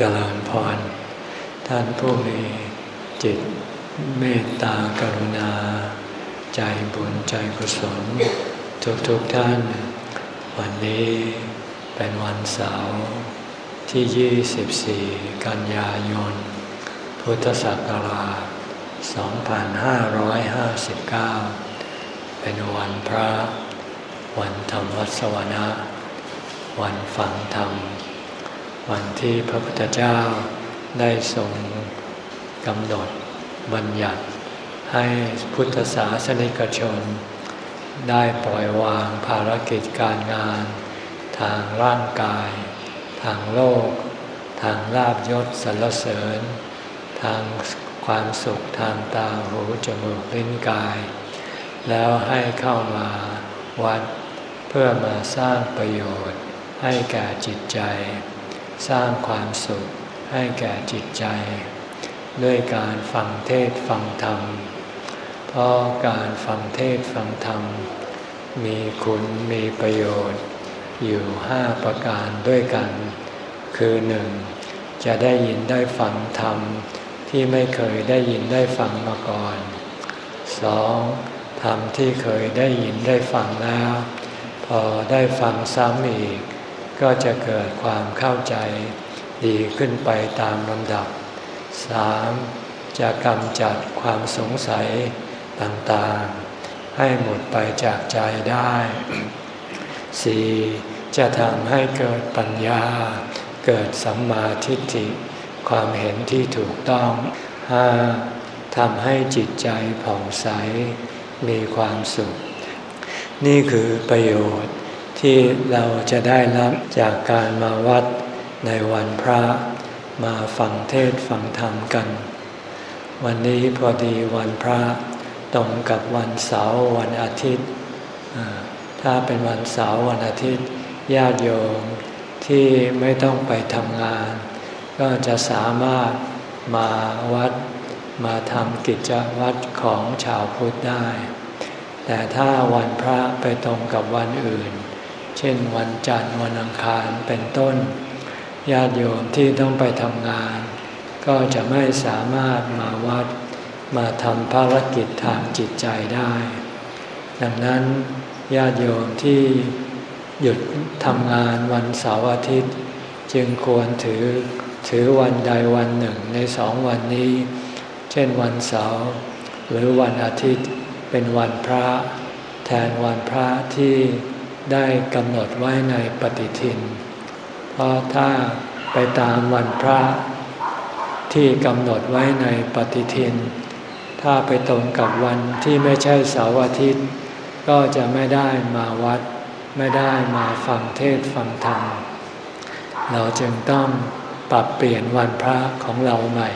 เจริญพร ท่านผู้มีจิตเมตตากรุณา ใจบุญใจกุศล ทุกทุกท่าน วันนี้เป็นวันเสาร์ที่ 24 กันยายน พุทธศักราช 2559 เป็นวันพระ วันธรรมวัสวนะ วันฟังธรรม วันที่พระพุทธเจ้าได้ทรงกำหนดบัญญัติ ให้พุทธศาสนิกชน ได้ปล่อยวางภารกิจการงาน ทางร่างกาย ทางโลก ทางลาบยศสรรเสริญ ทางความสุขทางตาหูจมูกลิ้นกาย แล้วให้เข้ามาวัดเพื่อมาสร้างประโยชน์ให้แก่จิตใจ สร้างความสุขให้แก่จิตใจ ด้วยการฟังเทศฟังธรรม เพราะการฟังเทศฟังธรรม มีคุณมีประโยชน์ อยู่ห้าประการด้วยกัน คือหนึ่งจะได้ยินได้ฟังธรรม ที่ไม่เคยได้ยินได้ฟังมาก่อนสองธรรมที่เคยได้ยินได้ฟังแล้ว พอได้ฟังซ้ำอีก ก็จะเกิดความเข้าใจดีขึ้นไปตามลำดับ 3. จะกำจัดความสงสัยต่างๆ ให้หมดไปจากใจได้ 4. จะทำให้เกิดปัญญา เกิดสัมมาทิฏฐิ ความเห็นที่ถูกต้อง 5. ทำให้จิตใจผ่องใส มีความสุข นี่คือประโยชน์ ที่เราจะได้รับจากการมาวัดในวันพระมาฟังเทศฟังธรรมกัน วันนี้พอดีวันพระตรงกับวันเสาร์วันอาทิตย์ ถ้าเป็นวันเสาร์วันอาทิตย์ญาติโยมที่ไม่ต้องไปทำงาน ก็จะสามารถมาวัดมาทำกิจวัตรของชาวพุทธได้ แต่ถ้าวันพระไปตรงกับวันอื่น เช่นวันจันทร์วันอังคารเป็นต้น ญาติโยมที่ต้องไปทำงาน ก็จะไม่สามารถมาวัดมาทำภารกิจทางจิตใจได้ ดังนั้นญาติโยมที่หยุดทำงานวันเสาร์อาทิตย์ จึงควรถือถือวันใดวันหนึ่งในสองวันนี้ เช่นวันเสาร์หรือวันอาทิตย์เป็นวันพระ แทนวันพระที่ ได้กำหนดไว้ในปฏิทิน เพราะถ้าไปตามวันพระที่กำหนดไว้ในปฏิทิน ถ้าไปตรงกับวันที่ไม่ใช่เสาร์อาทิตย์ ก็จะไม่ได้มาวัด ไม่ได้มาฟังเทศฟังธรรม เราจึงต้องปรับเปลี่ยนวันพระของเราใหม่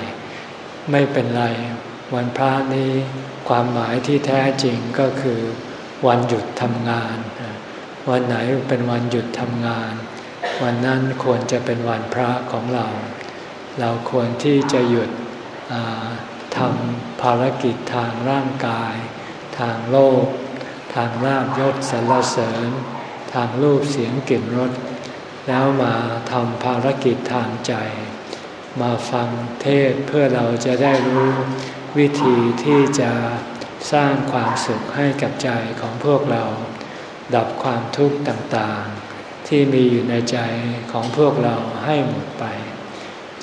ไม่เป็นไร วันพระนี้ความหมายที่แท้จริงก็คือ วันหยุดทำงาน วันไหนเป็นวันหยุดทำงาน วันนั้นควรจะเป็นวันพระของเรา เราควรที่จะหยุดทำภารกิจทางร่างกาย ทางโลก ทางลาบยศสรรเสริญ ทางรูปเสียงกลิ่นรสแล้วมาทำภารกิจทางใจ มาฟังเทศเพื่อเราจะได้รู้วิธีที่จะสร้างความสุขให้กับใจของพวกเรา ดับความทุกข์ต่างๆ ที่มีอยู่ในใจของพวกเราให้หมดไป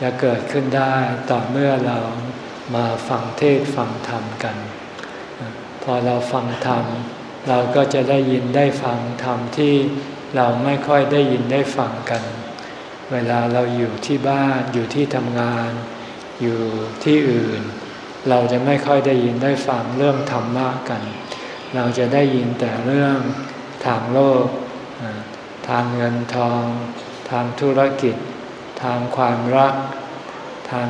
จะเกิดขึ้นได้ต่อเมื่อเรามาฟังเทศฟังธรรมกัน พอเราฟังธรรม เราก็จะได้ยินได้ฟังธรรมที่เราไม่ค่อยได้ยินได้ฟังกัน เวลาเราอยู่ที่บ้านอยู่ที่ทำงาน อยู่ที่อื่น เราจะไม่ค่อยได้ยินได้ฟังเรื่องธรรมะกัน เราจะได้ยินแต่เรื่อง ทางโลก ทางเงินทอง ทางธุรกิจ ทางความรัก ทาง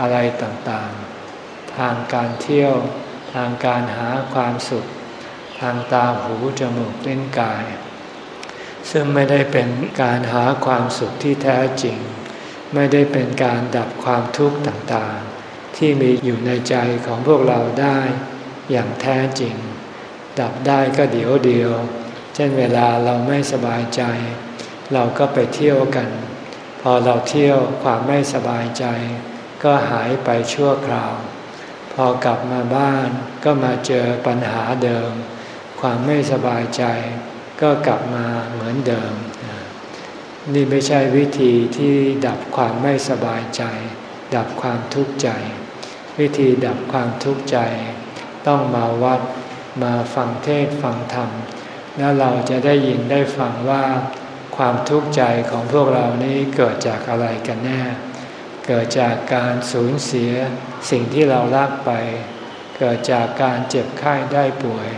อะไรต่างๆ ทางการเที่ยว ทางการหาความสุข ทางตาหูจมูกลิ้นกาย ซึ่งไม่ได้เป็นการหาความสุขที่แท้จริง ไม่ได้เป็นการดับความทุกข์ต่างๆ ที่มีอยู่ในใจของพวกเราได้อย่างแท้จริง ดับได้ก็เดี๋ยวเดียว เช่นเวลาเราไม่สบายใจ เราก็ไปเที่ยวกันพพอเราเที่ยวความไม่สบายใจ ก็หายไปชั่วคราว พอกลับมาบ้านก็มาเจอปัญหาเดิม ความไม่สบายใจ ก็กลับมาเหมือนเดิม นี่ไม่ใช่วิธีที่ดับความไม่สบายใจ ดับความทุกข์ใจ วิธีดับความทุกข์ใจ ต้องมาวัด มาฟังเทศฟังธรรม แล้วเราจะได้ยินได้ฟังว่าความทุกข์ใจของพวกเรานี้เกิดจากอะไรกันแน่ เกิดจากการสูญเสียสิ่งที่เรารักไป เกิดจากการเจ็บไข้ได้ป่วย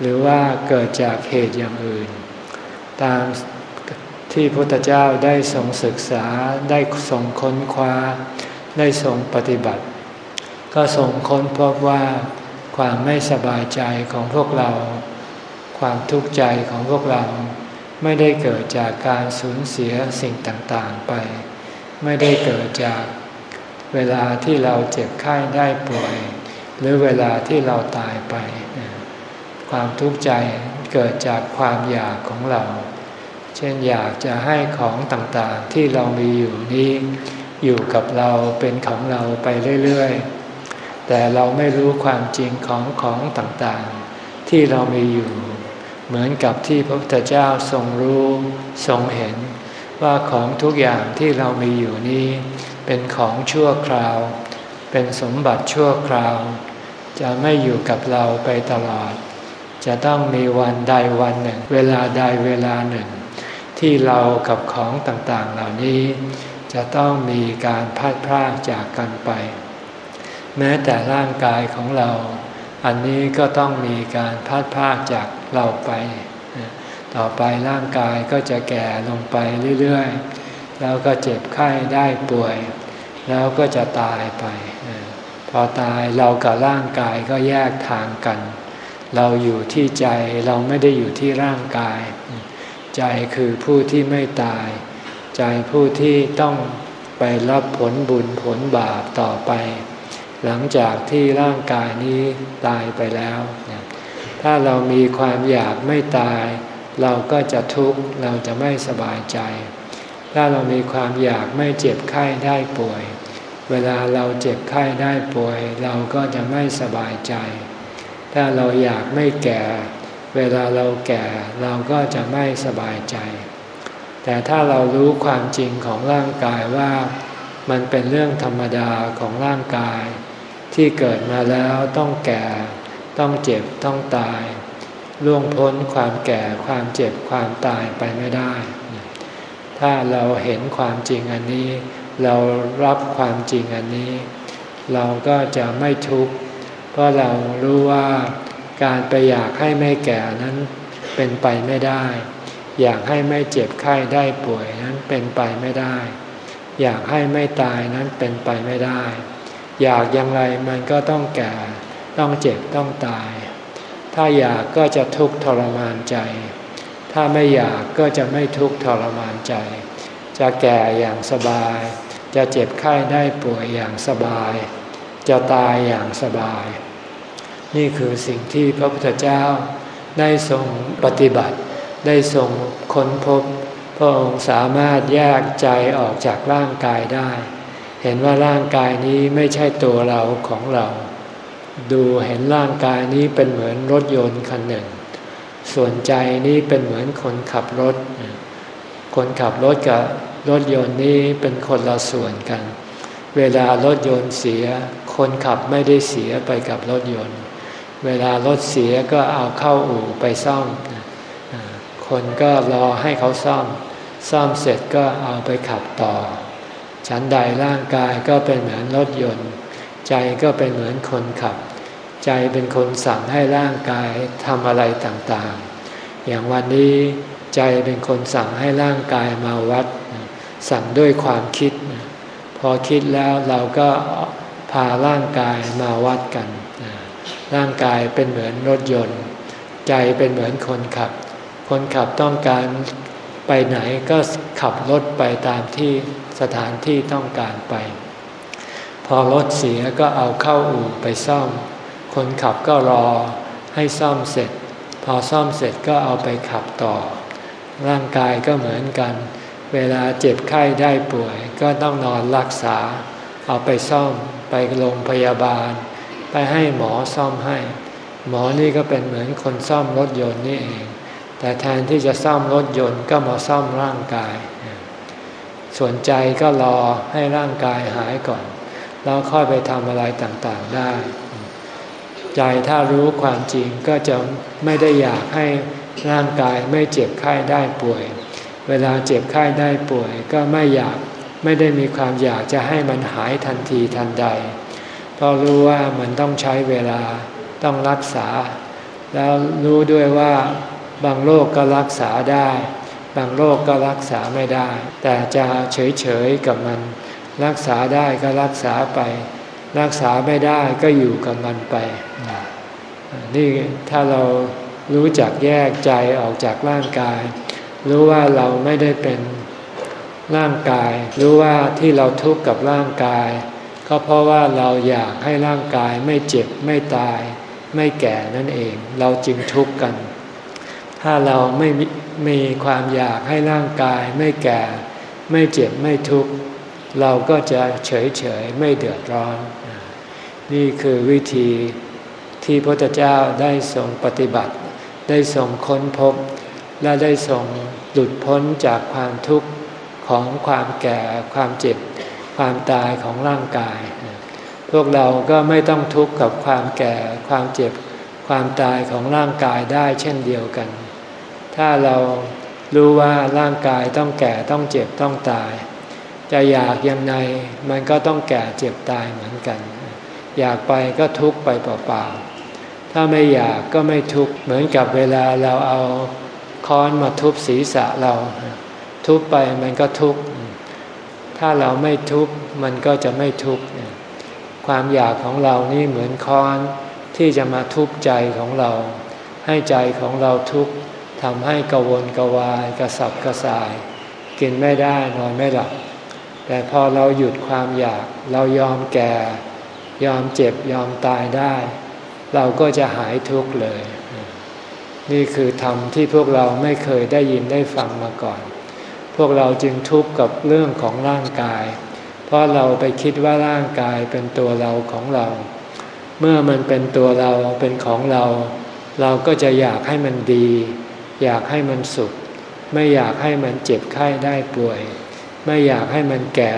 หรือว่าเกิดจากเหตุอย่างอื่น ตามที่พระพุทธเจ้าได้ทรงศึกษาได้ทรงค้นคว้า ได้ทรงปฏิบัติ ก็ทรงค้นพบว่า ความไม่สบายใจของพวกเรา ความทุกข์ใจของพวกเรา ไม่ได้เกิดจากการสูญเสียสิ่งต่างๆไป ไม่ได้เกิดจากเวลาที่เราเจ็บไข้ได้ป่วย หรือเวลาที่เราตายไป ความทุกข์ใจเกิดจากความอยากของเรา เช่นอยากจะให้ของต่างๆที่เรามีอยู่นี้ อยู่กับเราเป็นของเราไปเรื่อยๆ แต่เราไม่รู้ความจริงของของต่างๆ ที่เรามีอยู่ เหมือนกับที่พระพุทธเจ้าทรงรู้ทรงเห็น ว่าของทุกอย่างที่เรามีอยู่นี้ เป็นของชั่วคราว เป็นสมบัติชั่วคราว จะไม่อยู่กับเราไปตลอด จะต้องมีวันใดวันหนึ่ง เวลาใดเวลาหนึ่ง ที่เรากับของต่างๆเหล่านี้ จะต้องมีการพัดพรากจากกันไป แม้แต่ร่างกายของเรา อันนี้ก็ต้องมีการพัดพากจากเราไป ต่อไปร่างกายก็จะแก่ลงไปเรื่อยๆ แล้วก็เจ็บไข้ได้ป่วย แล้วก็จะตายไป พอตายเรากับร่างกายก็แยกทางกัน เราอยู่ที่ใจเราไม่ได้อยู่ที่ร่างกาย ใจคือผู้ที่ไม่ตาย ใจผู้ที่ต้องไปรับผลบุญผลบาปต่อไป หลังจากที่ร่างกายนี้ตายไปแล้ว ถ้าเรามีความอยากไม่ตาย เราก็จะทุกข์เราจะไม่สบายใจ ถ้าเรามีความอยากไม่เจ็บไข้ได้ป่วย เวลาเราเจ็บไข้ได้ป่วย เราก็จะไม่สบายใจ ถ้าเราอยากไม่แก่ เวลาเราแก่เราก็จะไม่สบายใจ แต่ถ้าเรารู้ความจริงของร่างกายว่า มันเป็นเรื่องธรรมดาของร่างกาย ที่เกิดมาแล้วต้องแก่ ต้องเจ็บต้องตาย ล่วงพ้นความแก่ความเจ็บความตายไปไม่ได้ ถ้าเราเห็นความจริงอันนี้ เรารับความจริงอันนี้ เราก็จะไม่ทุกข์เพราะเรารู้ว่าการไปอยากให้ไม่แก่นั้นเป็นไปไม่ได้ อยากให้ไม่เจ็บไข้ได้ป่วยนั้นเป็นไปไม่ได้ อยากให้ไม่ตายนั้นเป็นไปไม่ได้ อยากอย่างไรมันก็ต้องแก่ ต้องเจ็บต้องตาย ถ้าอยากก็จะทุกข์ทรมานใจ ถ้าไม่อยากก็จะไม่ทุกข์ทรมานใจ จะแก่อย่างสบาย จะเจ็บไข้ได้ป่วยอย่างสบาย จะตายอย่างสบาย นี่คือสิ่งที่พระพุทธเจ้าได้ทรงปฏิบัติ ได้ทรงค้นพบพระองค์สามารถแยกใจออกจากร่างกายได้ เห็นว่าร่างกายนี้ไม่ใช่ตัวเราของเรา ดูเห็นร่างกายนี้เป็นเหมือนรถยนต์คันหนึ่ง ส่วนใจนี้เป็นเหมือนคนขับรถ คนขับรถกับรถยนต์นี้เป็นคนละส่วนกัน เวลารถยนต์เสีย คนขับไม่ได้เสียไปกับรถยนต์ เวลารถเสียก็เอาเข้าอู่ไปซ่อม คนก็รอให้เขาซ่อม ซ่อมเสร็จก็เอาไปขับต่อ ฉันใดร่างกายก็เป็นเหมือนรถยนต์ ใจก็เป็นเหมือนคนขับ ใจเป็นคนสั่งให้ร่างกายทำอะไรต่างๆ อย่างวันนี้ใจเป็นคนสั่งให้ร่างกายมาวัด สั่งด้วยความคิด พอคิดแล้วเราก็พาร่างกายมาวัดกัน ร่างกายเป็นเหมือนรถยนต์ ใจเป็นเหมือนคนขับ คนขับต้องการ ไปไหนก็ขับรถไปตามที่สถานที่ต้องการไป พอรถเสียก็เอาเข้าอู่ไปซ่อม คนขับก็รอให้ซ่อมเสร็จ พอซ่อมเสร็จก็เอาไปขับต่อ ร่างกายก็เหมือนกัน เวลาเจ็บไข้ได้ป่วย ก็ต้องนอนรักษา เอาไปซ่อม ไปโรงพยาบาล ไปให้หมอซ่อมให้ หมอนี่ก็เป็นเหมือนคนซ่อมรถยนต์นี่เอง แต่แทนที่จะซ่อมรถยนต์ก็มาซ่อมร่างกาย ส่วนใจก็รอให้ร่างกายหายก่อน แล้วค่อยไปทำอะไรต่างๆได้ ใจถ้ารู้ความจริงก็จะไม่ได้อยากให้ร่างกายไม่เจ็บไข้ได้ป่วย เวลาเจ็บไข้ได้ป่วย ก็ไม่อยากไม่ได้มีความอยากจะให้มันหายทันทีทันใด เพราะรู้ว่ามันต้องใช้เวลาต้องรักษา แล้วรู้ด้วยว่า บางโรคก็รักษาได้ บางโรคก็รักษาไม่ได้ แต่จะเฉยๆกับมัน รักษาได้ก็รักษาไป รักษาไม่ได้ก็อยู่กับมันไป นี่ถ้าเรารู้จักแยกใจออกจากร่างกาย รู้ว่าเราไม่ได้เป็นร่างกาย รู้ว่าที่เราทุกข์กับร่างกาย ก็เพราะว่าเราอยากให้ร่างกายไม่เจ็บไม่ตาย ไม่แก่นั่นเอง เราจึงทุกข์กัน ถ้าเราไม่มีความอยากให้ร่างกายไม่แก่ ไม่เจ็บไม่ทุกข์ เราก็จะเฉยเฉยไม่เดือดร้อน นี่คือวิธีที่พระพุทธเจ้าได้ทรงปฏิบัติ ได้ทรงค้นพบ และได้ทรงหลุดพ้นจากความทุกข์ของความแก่ความเจ็บ ความตายของร่างกาย พวกเราก็ไม่ต้องทุกข์กับความแก่ความเจ็บ ความตายของร่างกายได้เช่นเดียวกัน ถ้าเรารู้ว่าร่างกายต้องแก่ต้องเจ็บต้องตาย จะอยากยังไงมันก็ต้องแก่เจ็บตายเหมือนกัน อยากไปก็ทุกข์ไปเปล่าๆถ้าไม่อยากก็ไม่ทุกข์เหมือนกับเวลาเราเอาค้อนมาทุบศีรษะเรา ทุบไปมันก็ทุกข์ถ้าเราไม่ทุบมันก็จะไม่ทุกข์ความอยากของเรานี่เหมือนค้อนที่จะมาทุบใจของเรา ให้ใจของเราทุกข์ ทำให้กวนกวายกระสับกระส่าย กินไม่ได้นอนไม่หลับ แต่พอเราหยุดความอยาก เรายอมแก่ ยอมเจ็บยอมตายได้ เราก็จะหายทุกข์เลย นี่คือธรรมที่พวกเราไม่เคยได้ยินได้ฟังมาก่อน พวกเราจึงทุกข์กับเรื่องของร่างกาย เพราะเราไปคิดว่าร่างกายเป็นตัวเราของเรา เมื่อมันเป็นตัวเราเป็นของเรา เราก็จะอยากให้มันดี อยากให้มันสุข ไม่อยากให้มันเจ็บไข้ได้ป่วย ไม่อยากให้มันแก่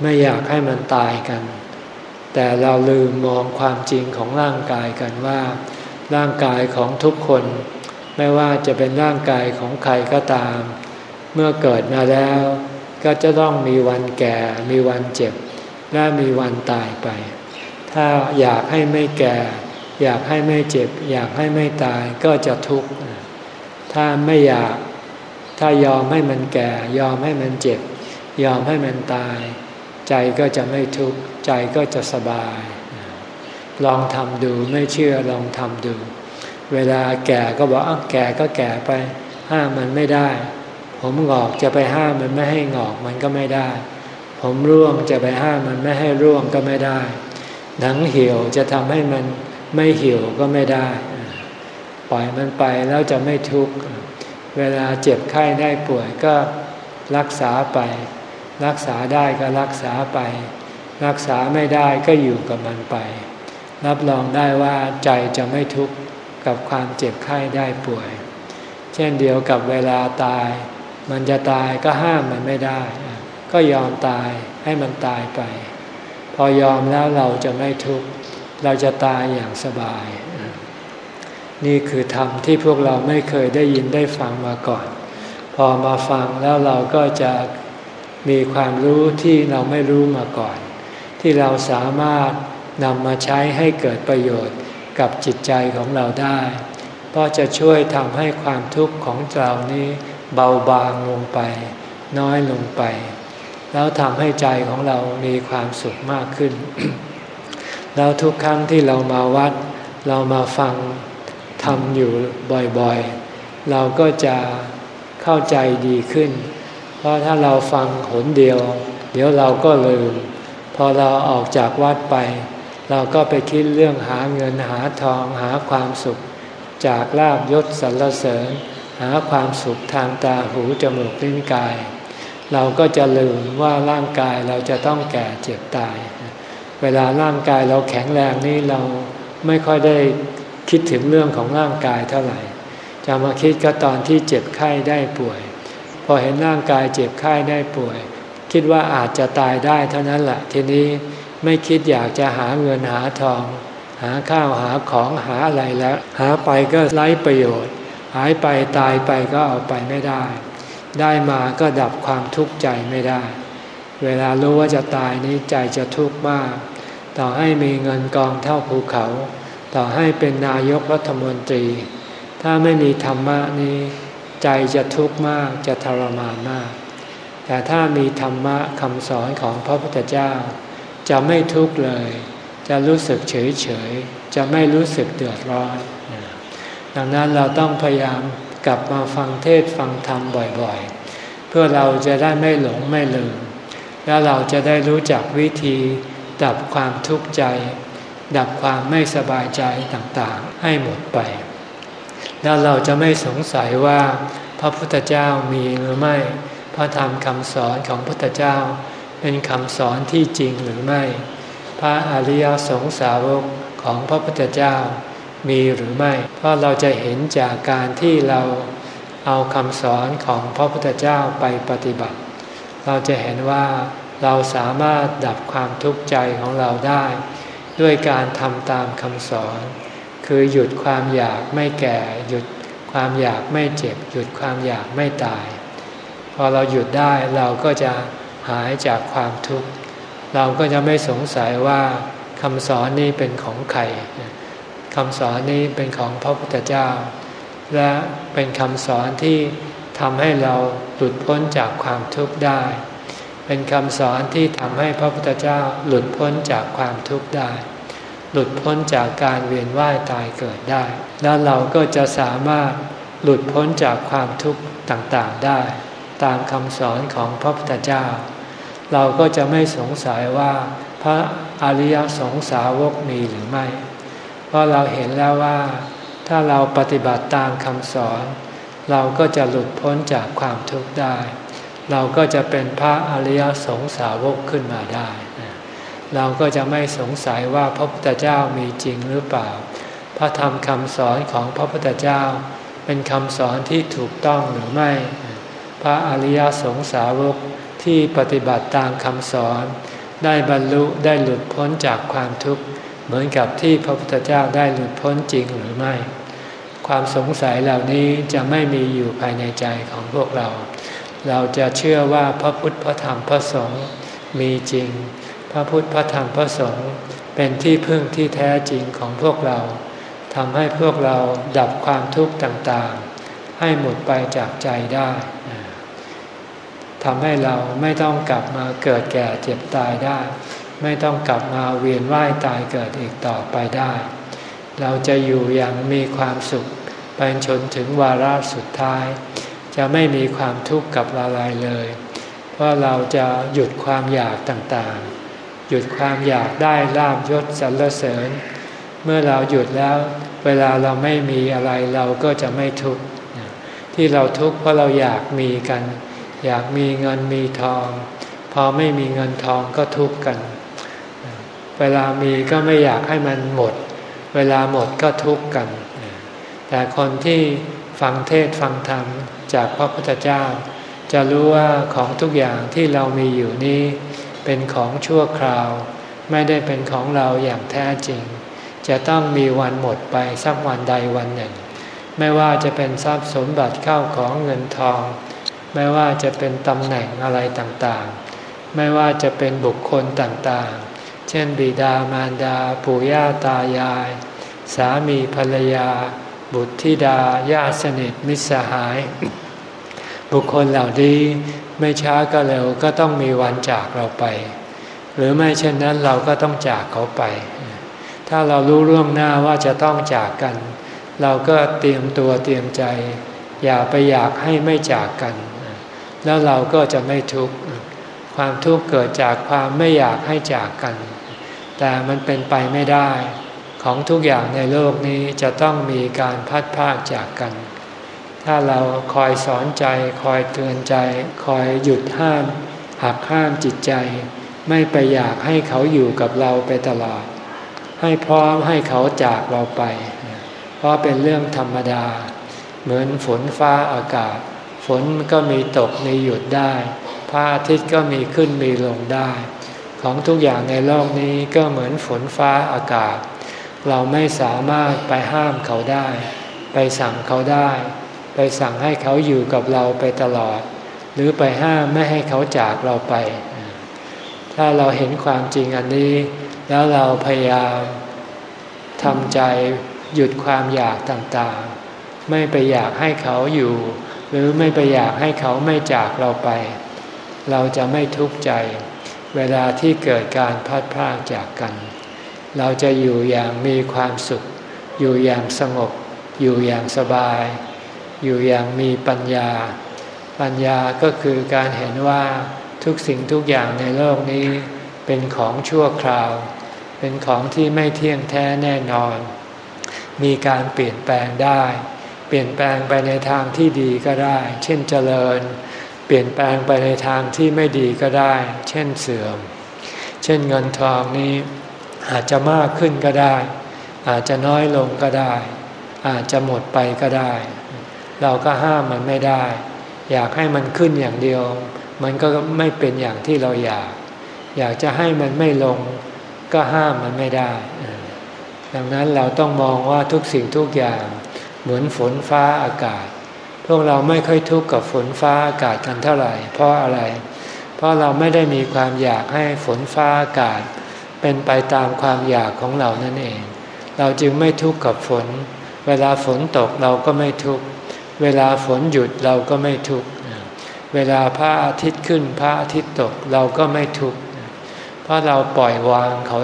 ไม่อยากให้มันตายกัน แต่เราลืมมองความจริงของร่างกายกันว่า ร่างกายของทุกคน ไม่ว่าจะเป็นร่างกายของใครก็ตาม เมื่อเกิดมาแล้ว ก็จะต้องมีวันแก่ มีวันเจ็บ และมีวันตายไป ถ้าอยากให้ไม่แก่อยากให้ไม่เจ็บ อยากให้ไม่ตายก็จะทุกข์ ถ้าไม่อยาก ถ้ายอมให้มันแก่ ยอมให้มันเจ็บ ยอมให้มันตาย ใจก็จะไม่ทุกข์ ใจก็จะสบาย ลองทำดูไม่เชื่อลองทำดู เวลาแก่ก็บอกแก่ก็แก่ไป ห้ามมันไม่ได้ ผมหงอกจะไปห้ามมันไม่ให้หงอกมันก็ไม่ได้ ผมร่วงจะไปห้ามมันไม่ให้ร่วงก็ไม่ได้หนังเหี่ยวจะทำให้มันไม่เหี่ยวก็ไม่ได้ ปล่อยมันไปแล้วจะไม่ทุกข์ เวลาเจ็บไข้ได้ป่วยก็รักษาไป รักษาได้ก็รักษาไป รักษาไม่ได้ก็อยู่กับมันไป รับรองได้ว่าใจจะไม่ทุกข์กับความเจ็บไข้ได้ป่วย เช่นเดียวกับเวลาตาย มันจะตายก็ห้ามมันไม่ได้ ก็ยอมตายให้มันตายไป พอยอมแล้วเราจะไม่ทุกข์เราจะตายอย่างสบาย นี่คือธรรมที่พวกเราไม่เคยได้ยินได้ฟังมาก่อน พอมาฟังแล้วเราก็จะมีความรู้ที่เราไม่รู้มาก่อน ที่เราสามารถนำมาใช้ให้เกิดประโยชน์กับจิตใจของเราได้เพราะจะช่วยทำให้ความทุกข์ของเรานี้เบาบางลงไป น้อยลงไป แล้วทำให้ใจของเรามีความสุขมากขึ้น แล้วทุกครั้งที่เรามาวัด เรามาฟัง ทำอยู่บ่อยๆ เราก็จะเข้าใจดีขึ้น เพราะถ้าเราฟังหนเดียว เดี๋ยวเราก็ลืม พอเราออกจากวัดไป เราก็ไปคิดเรื่องหาเงินหาทองหาความสุข จากลาบยศสรรเสริญ หาความสุขทางตาหูจมูกลิ้นกาย เราก็จะลืมว่าร่างกายเราจะต้องแก่เจ็บตาย เวลาร่างกายเราแข็งแรงนี่เราไม่ค่อยได้ คิดถึงเรื่องของร่างกายเท่าไหร่ จะมาคิดก็ตอนที่เจ็บไข้ได้ป่วย พอเห็นร่างกายเจ็บไข้ได้ป่วย คิดว่าอาจจะตายได้เท่านั้นแหละทีนี้ไม่คิดอยากจะหาเงินหาทอง หาข้าวหาของหาอะไรแล้ว หาไปก็ไร้ประโยชน์ หายไปตายไปก็เอาไปไม่ได้ ได้มาก็ดับความทุกข์ใจไม่ได้ เวลารู้ว่าจะตายนี้ใจจะทุกข์มาก ต่อให้มีเงินกองเท่าภูเขา ต่อให้เป็นนายกรัฐมนตรี ถ้าไม่มีธรรมะนี้ ใจจะทุกข์มากจะทรมานมาก แต่ถ้ามีธรรมะคำสอนของพระพุทธเจ้า จะไม่ทุกข์เลย จะรู้สึกเฉยเฉยจะไม่รู้สึกเดือดร้อนดังนั้นเราต้องพยายามกลับมาฟังเทศฟังธรรมบ่อยๆ เพื่อเราจะได้ไม่หลงไม่ลืม แล้วเราจะได้รู้จักวิธีดับความทุกข์ใจ ดับความไม่สบายใจต่างๆ ให้หมดไป แล้วเราจะไม่สงสัยว่าพระพุทธเจ้ามีหรือไม่ พระธรรมคำสอนของพระพุทธเจ้า เป็นคำสอนที่จริงหรือไม่ พระอริยสงสาวกของพระพุทธเจ้ามีหรือไม่ เพราะเราจะเห็นจากการที่เราเอาคำสอนของพระพุทธเจ้าไปปฏิบัติ เราจะเห็นว่าเราสามารถดับความทุกข์ใจของเราได้ ด้วยการทำตามคำสอน คือหยุดความอยากไม่แก่ หยุดความอยากไม่เจ็บ หยุดความอยากไม่ตาย พอเราหยุดได้เราก็จะหายจากความทุกข์ เราก็จะไม่สงสัยว่าคำสอนนี้เป็นของใครคำสอนนี้เป็นของพระพุทธเจ้า และเป็นคำสอนที่ทำให้เราหลุดพ้นจากความทุกข์ได้ เป็นคำสอนที่ทำให้พระพุทธเจ้าหลุดพ้นจากความทุกข์ได้ หลุดพ้นจากการเวียนว่ายตายเกิดได้ แล้วเราก็จะสามารถหลุดพ้นจากความทุกข์ต่างๆได้ ตามคำสอนของพระพุทธเจ้า เราก็จะไม่สงสัยว่าพระอริยสงสาวกมีหรือไม่ เพราะเราเห็นแล้วว่า ถ้าเราปฏิบัติตามคำสอน เราก็จะหลุดพ้นจากความทุกข์ได้ เราก็จะเป็นพระอริยสงสาวกขึ้นมาได้ เราก็จะไม่สงสัยว่าพระพุทธเจ้ามีจริงหรือเปล่า พระธรรมคำสอนของพระพุทธเจ้า เป็นคำสอนที่ถูกต้องหรือไม่ พระอริยสงสาวกที่ปฏิบัติตามคำสอน ได้บรรลุได้หลุดพ้นจากความทุกข์เหมือนกับที่พระพุทธเจ้าได้หลุดพ้นจริงหรือไม่ ความสงสัยเหล่านี้จะไม่มีอยู่ภายในใจของพวกเรา เราจะเชื่อว่าพระพุทธพระธรรมพระสงฆ์มีจริง พระพุทธพระธรรมพระสงฆ์เป็นที่พึ่งที่แท้จริงของพวกเราทำให้พวกเราดับความทุกข์ต่างๆ ให้หมดไปจากใจได้ทำให้เราไม่ต้องกลับมาเกิดแก่เจ็บตายได้ ไม่ต้องกลับมาเวียนว่ายตายเกิดอีกต่อไปได้ เราจะอยู่อย่างมีความสุขไปจนถึงวาระสุดท้าย จะไม่มีความทุกข์กับอะไรเลย เพราะเราจะหยุดความอยากต่างๆ หยุดความอยากได้ลาบยศสรรเสริญ เมื่อเราหยุดแล้ว เวลาเราไม่มีอะไรเราก็จะไม่ทุกข์ที่เราทุกข์เพราะเราอยากมีกัน อยากมีเงินมีทอง พอไม่มีเงินทองก็ทุกข์กัน เวลามีก็ไม่อยากให้มันหมด เวลาหมดก็ทุกข์กัน แต่คนที่ ฟังเทศฟังธรรมจากพระพุทธเจ้า จะรู้ว่าของทุกอย่างที่เรามีอยู่นี้ เป็นของชั่วคราว ไม่ได้เป็นของเราอย่างแท้จริง จะต้องมีวันหมดไปสักวันใดวันหนึ่ง ไม่ว่าจะเป็นทรัพย์สมบัติเข้าของเงินทอง ไม่ว่าจะเป็นตำแหน่งอะไรต่างๆ ไม่ว่าจะเป็นบุคคลต่างๆ เช่นบิดามารดา ปู่ย่าตายาย สามีภรรยา บุตรธิดาญาติสนิทมิตรสหาย บุคคลเหล่านี้ไม่ช้าก็เร็วก็ต้องมีวันจากเราไป หรือไม่เช่นนั้นเราก็ต้องจากเขาไป ถ้าเรารู้ร่วงหน้าว่าจะต้องจากกัน เราก็เตรียมตัวเตรียมใจ อย่าไปอยากให้ไม่จากกัน แล้วเราก็จะไม่ทุกข์ความทุกข์เกิดจากความไม่อยากให้จากกัน แต่มันเป็นไปไม่ได้ ของทุกอย่างในโลกนี้จะต้องมีการพัดพากจากกัน ถ้าเราคอยสอนใจ คอยเตือนใจ คอยหยุดห้ามหักห้ามจิตใจ ไม่ไปอยากให้เขาอยู่กับเราไปตลอด ให้พร้อมให้เขาจากเราไป เพราะเป็นเรื่องธรรมดา เหมือนฝนฟ้าอากาศ ฝนก็มีตกมีหยุดได้พระอาทิตย์ก็มีขึ้นมีลงได้ ของทุกอย่างในโลกนี้ก็เหมือนฝนฟ้าอากาศ เราไม่สามารถไปห้ามเขาได้ ไปสั่งเขาได้ ไปสั่งให้เขาอยู่กับเราไปตลอด หรือไปห้ามไม่ให้เขาจากเราไป ถ้าเราเห็นความจริงอันนี้ แล้วเราพยายามทำใจหยุดความอยากต่างๆ ไม่ไปอยากให้เขาอยู่ หรือไม่ไปอยากให้เขาไม่จากเราไป เราจะไม่ทุกข์ใจ เวลาที่เกิดการพัดพลาดจากกัน เราจะอยู่อย่างมีความสุข อยู่อย่างสงบ อยู่อย่างสบาย อยู่อย่างมีปัญญา ปัญญาก็คือการเห็นว่าทุกสิ่งทุกอย่างในโลกนี้ เป็นของชั่วคราว เป็นของที่ไม่เที่ยงแท้แน่นอน มีการเปลี่ยนแปลงได้ เปลี่ยนแปลงไปในทางที่ดีก็ได้ เช่นเจริญ เปลี่ยนแปลงไปในทางที่ไม่ดีก็ได้ เช่นเสื่อม เช่นเงินทองนี้ อาจจะมากขึ้นก็ได้ อาจจะน้อยลงก็ได้ อาจจะหมดไปก็ได้ เราก็ห้ามมันไม่ได้ อยากให้มันขึ้นอย่างเดียว มันก็ไม่เป็นอย่างที่เราอยาก อยากจะให้มันไม่ลง ก็ห้ามมันไม่ได้ ดังนั้นเราต้องมองว่าทุกสิ่งทุกอย่างเหมือนฝนฟ้าอากาศ พวกเราไม่ค่อยทุกข์กับฝนฟ้าอากาศกันเท่าไหร่ เพราะอะไร เพราะเราไม่ได้มีความอยากให้ฝนฟ้าอากาศเเป็นไปตามความอยากของเรานั่นเอง เราจึงไม่ทุกข์กับฝน เวลาฝนตกเราก็ไม่ทุกข์ เวลาฝนหยุดเราก็ไม่ทุกข์ เวลาพระอาทิตย์ขึ้นพระอาทิตย์ตกเราก็ไม่ทุกข์ เพราะเราปล่อยวางเขา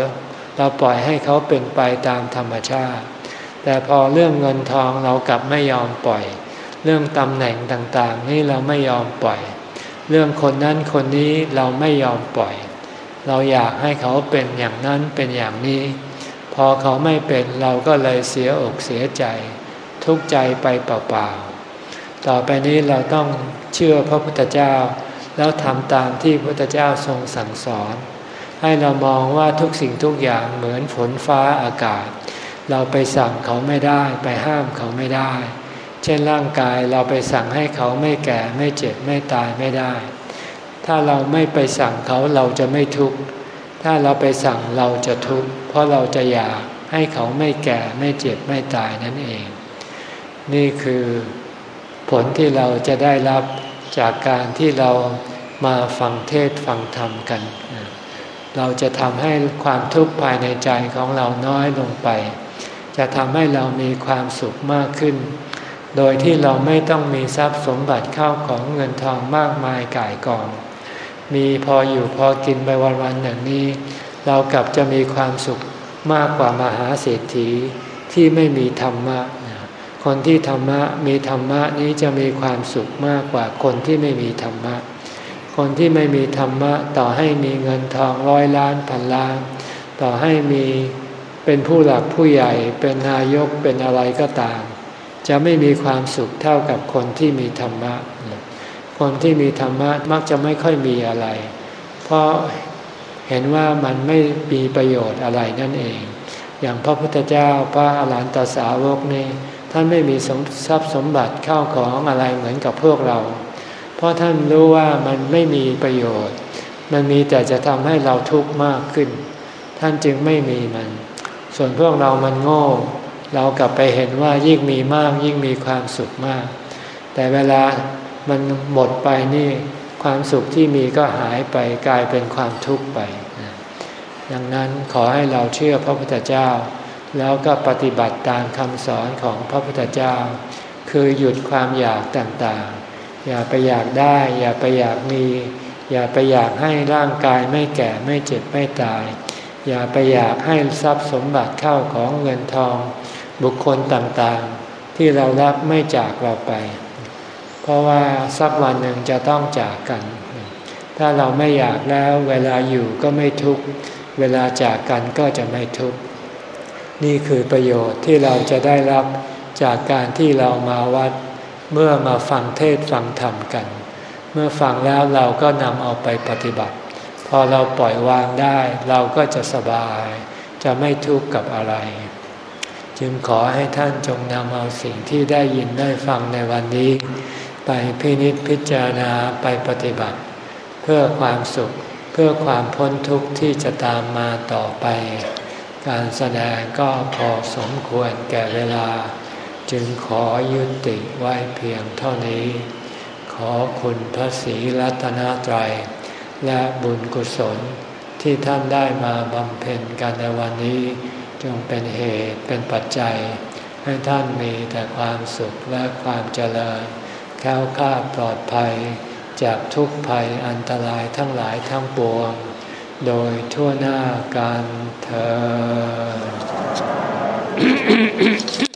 เราปล่อยให้เขาเป็นไปตามธรรมชาติ แต่พอเรื่องเงินทองเรากลับไม่ยอมปล่อย เรื่องตำแหน่งต่างๆ นี่เราไม่ยอมปล่อย เรื่องคนนั้นคนนี้เราไม่ยอมปล่อย เราอยากให้เขาเป็นอย่างนั้นเป็นอย่างนี้ พอเขาไม่เป็นเราก็เลยเสียอกเสียใจ ทุกข์ใจไปเปล่าๆต่อไปนี้เราต้องเชื่อพระพุทธเจ้า แล้วทำตามที่พระพุทธเจ้าทรงสั่งสอน ให้เรามองว่าทุกสิ่งทุกอย่างเหมือนฝนฟ้าอากาศ เราไปสั่งเขาไม่ได้ไปห้ามเขาไม่ได้ เช่นร่างกายเราไปสั่งให้เขาไม่แก่ไม่เจ็บไม่ตายไม่ได้ ถ้าเราไม่ไปสั่งเขาเราจะไม่ทุกข์ ถ้าเราไปสั่งเราจะทุกข์ เพราะเราจะอยากให้เขาไม่แก่ไม่เจ็บไม่ตายนั่นเอง นี่คือผลที่เราจะได้รับจากการที่เรามาฟังเทศฟังธรรมกัน เราจะทำให้ความทุกข์ภายในใจของเราน้อยลงไป จะทำให้เรามีความสุขมากขึ้น โดยที่เราไม่ต้องมีทรัพย์สมบัติเข้าของเงินทองมากมายก่ายกอง มีพออยู่พอกินไปวันๆอย่างนี้ เรากลับจะมีความสุขมากกว่ามหาเศรษฐีที่ไม่มีธรรมะ คนที่ธรรมะมีธรรมะนี้จะมีความสุขมากกว่าคนที่ไม่มีธรรมะ คนที่ไม่มีธรรมะต่อให้มีเงินทองร้อยล้านพันล้าน ต่อให้มีเป็นผู้หลักผู้ใหญ่เป็นนายกเป็นอะไรก็ตาม จะไม่มีความสุขเท่ากับคนที่มีธรรมะ คนที่มีธรรมะมักจะไม่ค่อยมีอะไร เพราะเห็นว่ามันไม่มีประโยชน์อะไรนั่นเอง อย่างพระพุทธเจ้าพระอรหันตสาวกนี่ท่านไม่มีทรัพย์สมบัติเข้าของอะไรเหมือนกับพวกเรา เพราะท่านรู้ว่ามันไม่มีประโยชน์ มันมีแต่จะทำให้เราทุกข์มากขึ้น ท่านจึงไม่มีมัน ส่วนพวกเรามันโง่ เรากลับไปเห็นว่ายิ่งมีมากยิ่งมีความสุขมาก แต่เวลา มันหมดไปนี่ความสุขที่มีก็หายไปกลายเป็นความทุกข์ไป ดังนั้นขอให้เราเชื่อพระพุทธเจ้า แล้วก็ปฏิบัติตามคำสอนของพระพุทธเจ้า คือหยุดความอยากต่างๆ อย่าไปอยากได้ อย่าไปอยากมี อย่าไปอยากให้ร่างกายไม่แก่ไม่เจ็บไม่ตาย อย่าไปอยากให้ทรัพย์สมบัติเข้าของเงินทอง บุคคลต่างๆ ที่เรารักไม่จากเราไป ราะว่าสักวันหนึ่งจะต้องจากกัน ถ้าเราไม่อยากแล้วเวลาอยู่ก็ไม่ทุกข์ เวลาจากกันก็จะไม่ทุกข์ นี่คือประโยชน์ที่เราจะได้รับจากการที่เรามาวัด เมื่อมาฟังเทศฟังธรรมกัน เมื่อฟังแล้วเราก็นำเอาไปปฏิบัติ พอเราปล่อยวางได้ เราก็จะสบาย จะไม่ทุกข์กับอะไร จึงขอให้ท่านจงนำเอาสิ่งที่ได้ยินได้ฟังในวันนี้ ไปพินิจพิจารณาไปปฏิบัติ เพื่อความสุขเพื่อความพ้นทุกข์ที่จะตามมาต่อไป การแสดงก็พอสมควรแก่เวลา จึงขอยุติไว้เพียงเท่านี้ ขอคุณพระศรีรัตนตรัย และบุญกุศลที่ท่านได้มาบำเพ็ญกันในวันนี้ จงเป็นเหตุเป็นปัจจัย ให้ท่านมีแต่ความสุขและความเจริญ แค้วคลาดปลอดภัย จากทุกภัยอันตรายทั้งหลายทั้งปวง โดยทั่วหน้าการเธอ